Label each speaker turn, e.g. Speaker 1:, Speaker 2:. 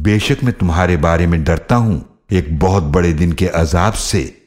Speaker 1: बेशक मैं तुम्हारे बारे में डरता हूँ एक बहुत बड़े दिन के अजाब से।